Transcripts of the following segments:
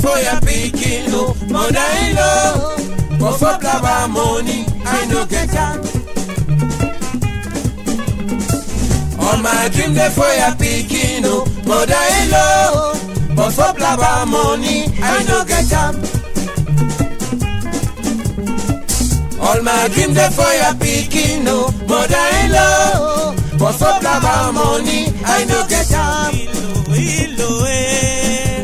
for your pikin, no mother-in-law. But for blabber money, I no get am. All my dream dey for your pikin, no mother-in-law. But for blabber money, I no get am. All my dream dey for your pikin, no mother-in-law. But for blabber money, I no get am. Ilo, ilo, eh.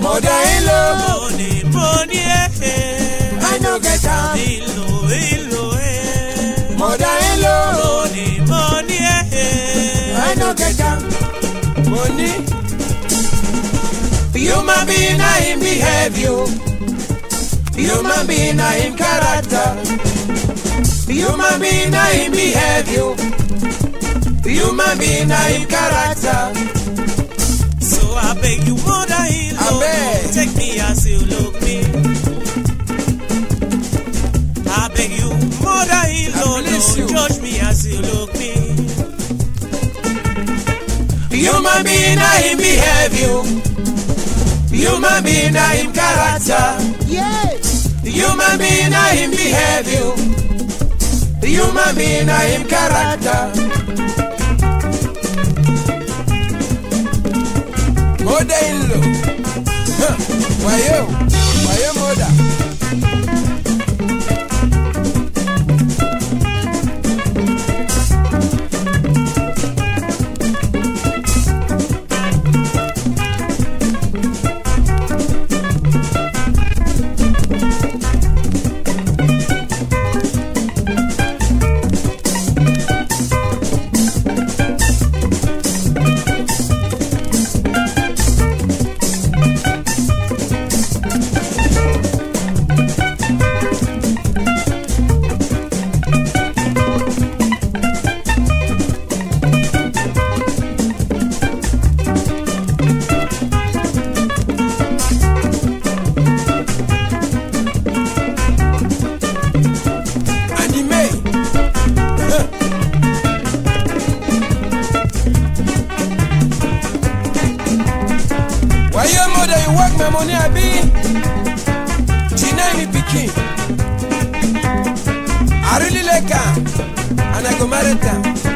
I no get am. Money. Human being, na him behave you. Human being, na him character. Human being, na him behave you. Human being, na him character. So I beg you, mother in law, take me as you look me. I beg you, mother in law, I don't judge me as you look me. Human being, na him behave you. Human being, na him character. Yes. The human being, na him behavior you. Human being, na him character. Mother-in-law. Huh. Wayo, wayo mother. Work my money abi? Tina me pikin. I really like her and I go marry her.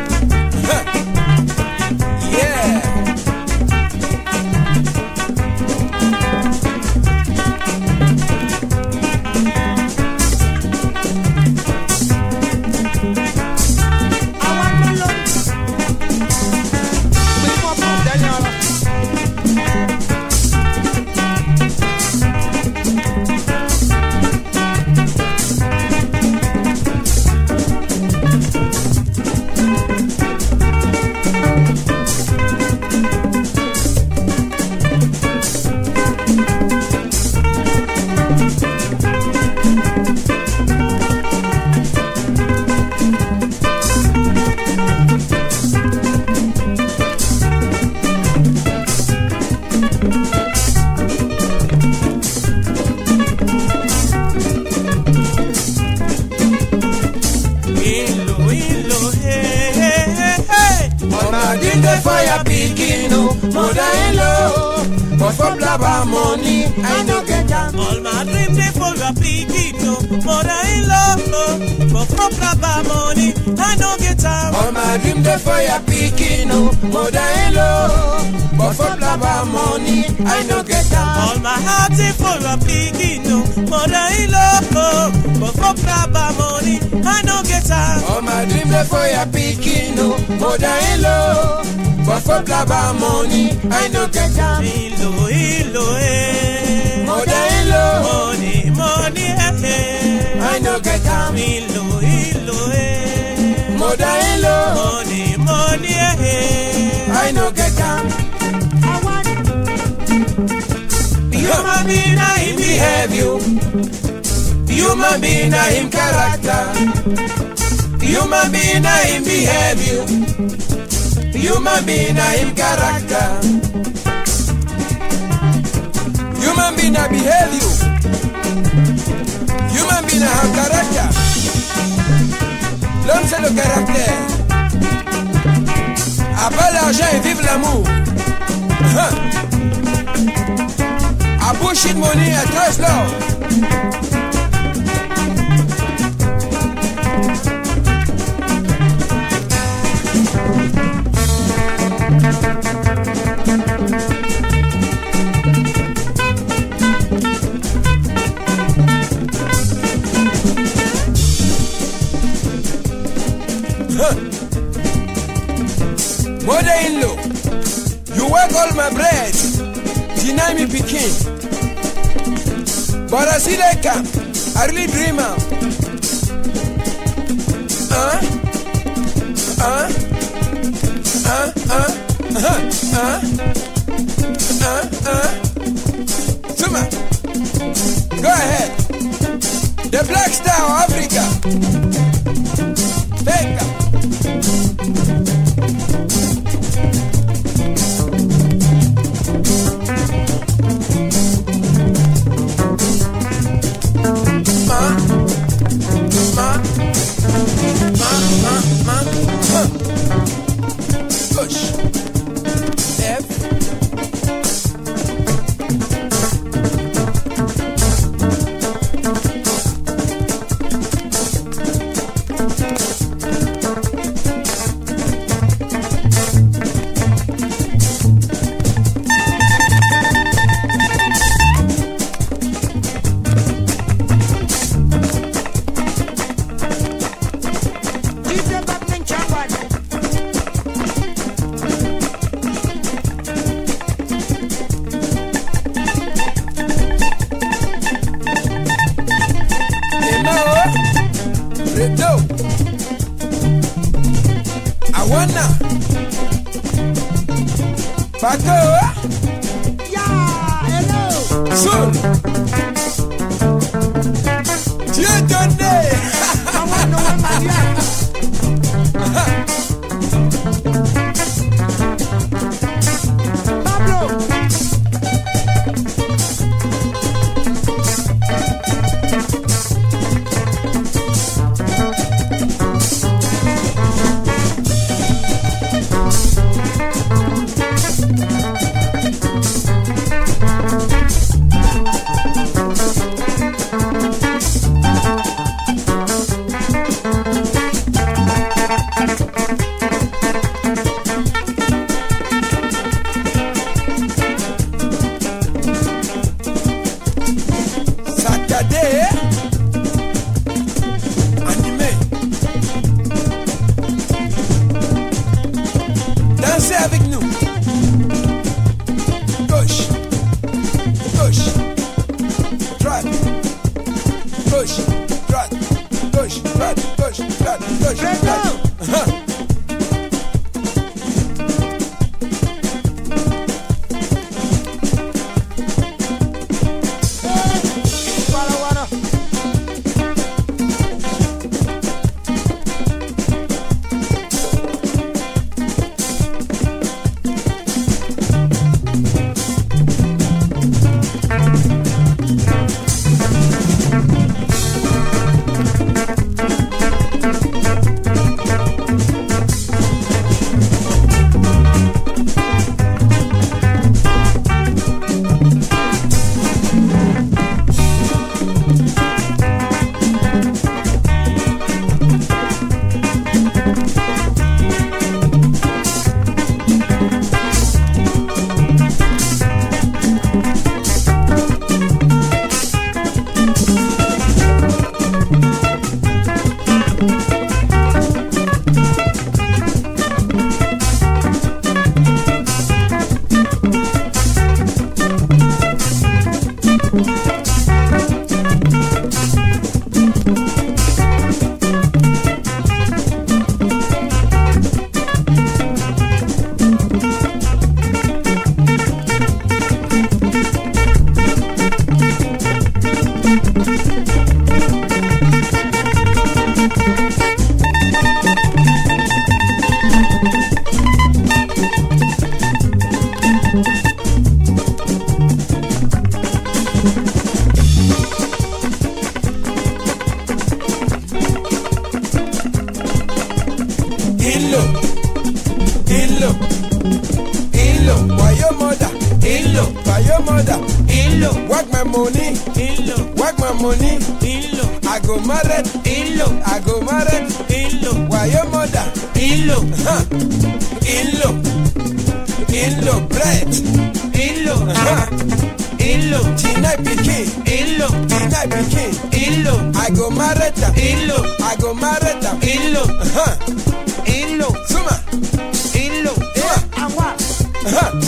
Blabber money, I no get am. All my dream dey for your pikin, no mother-in-law, oh. but for blabber money, I no get am. All my dream dey for your pikin, no mother-in-law. But for blabber money, I no get am. All my heart dey for your pikin, no mother-in-law, oh. But for blabber money, I no get am. All my dream dey for your pikin, no mother-in-law. But for blabber money, I no get am. Ilo, ilo, eh. Mother-in-law, Money, money, eh, eh. I no get am. Ilo, ilo, eh. Mother-in-law, Money, money, eh, eh. I no get am. Human being, na him behave you. Human being na him character. Human being na him behavior. Human being na him character. Human being na behavior. Human being na have character. L'homme c'est le caractère. À pas l'argent et vive l'amour. Huh. I bullshit money, I trust love. But I see that camp. I really dream out. Huh? Huh? Huh? Huh? Huh? Huh? Huh? Huh? Suma. Go ahead. The Black Star Africa. Sunday. Illo, bread. Illo, Illo, In Pikin. tonight, Tina In Illo, I go marry In Illo, I go marry them. In Illo, Suma. Illo, Suma. Uh-huh.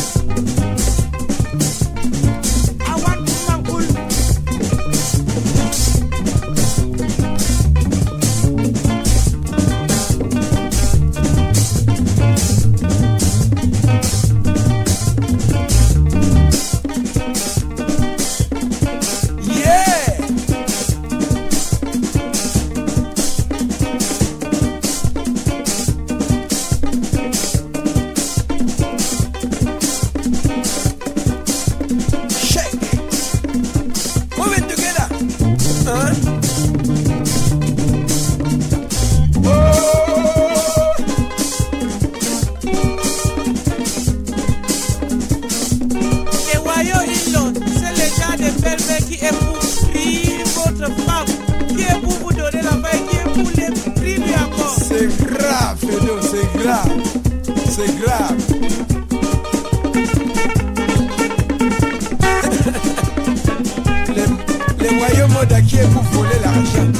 c'est grave. Les, les moyens modaquiers pour voler l'argent.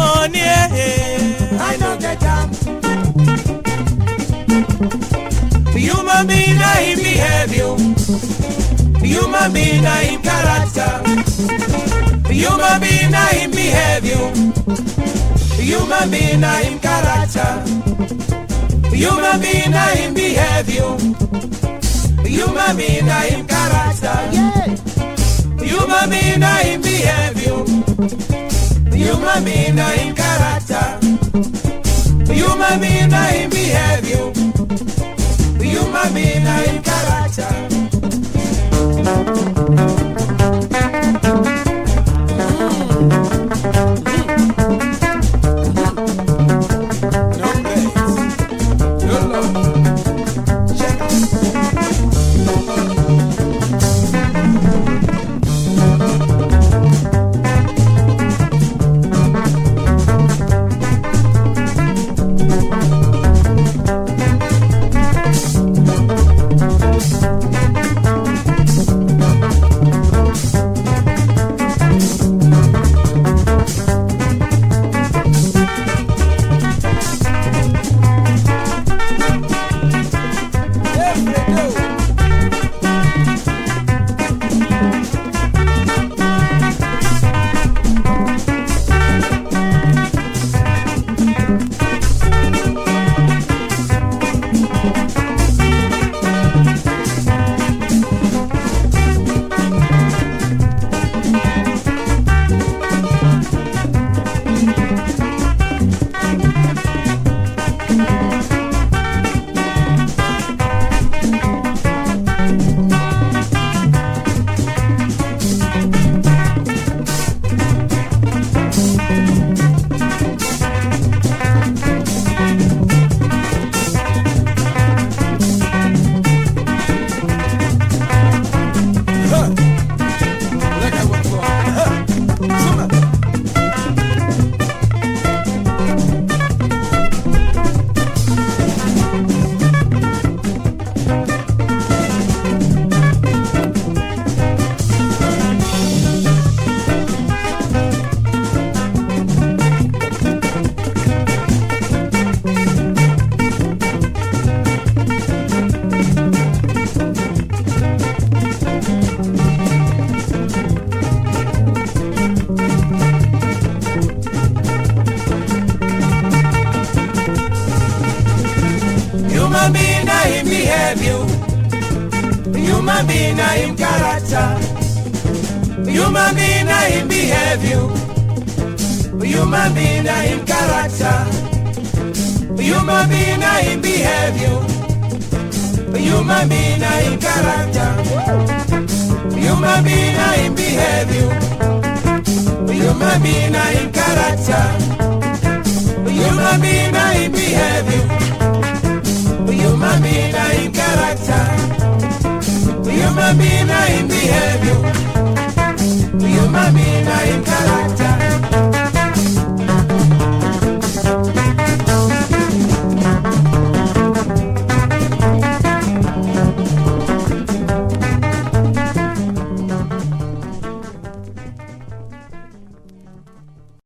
money. Eh. I know the jam. be na I behavior. You ma be na I character. You ma be na I behavior. You ma be na I character. You ma be na I behavior. You ma be na I character. You ma be na I behavior. Human being not in character. Human being not in behavior. Human being not in character. Human being na him character. You Human being na him behavior. You Human being na him character. You Human being na him behavior. You Human being na him character. You Human being na him behavior. Human being na him character. Human being na him behavior. Human being na him character you human being in behavior, human being in character.